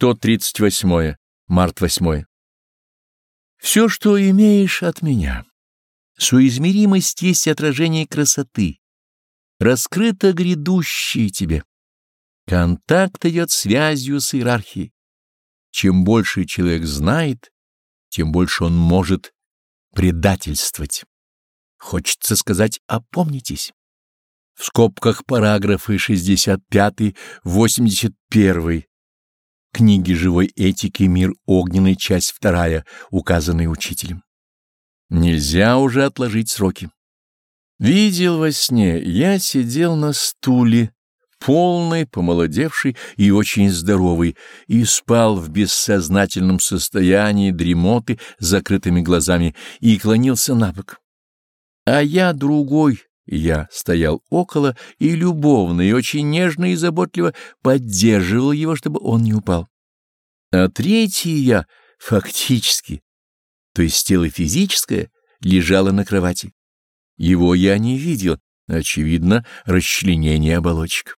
138. Март 8. Все, что имеешь от меня, соизмеримость есть отражение красоты, раскрыто грядущее тебе. Контакт идет связью с иерархией. Чем больше человек знает, тем больше он может предательствовать. Хочется сказать «опомнитесь». В скобках параграфы 65-81 книги живой этики «Мир огненный», часть вторая, указанная учителем. Нельзя уже отложить сроки. Видел во сне, я сидел на стуле, полный, помолодевший и очень здоровый, и спал в бессознательном состоянии дремоты с закрытыми глазами и клонился на бок. А я другой, я стоял около и любовно, и очень нежно и заботливо поддерживал его, чтобы он не упал. А третий я, фактически, то есть тело физическое, лежало на кровати. Его я не видел, очевидно, расчленение оболочек.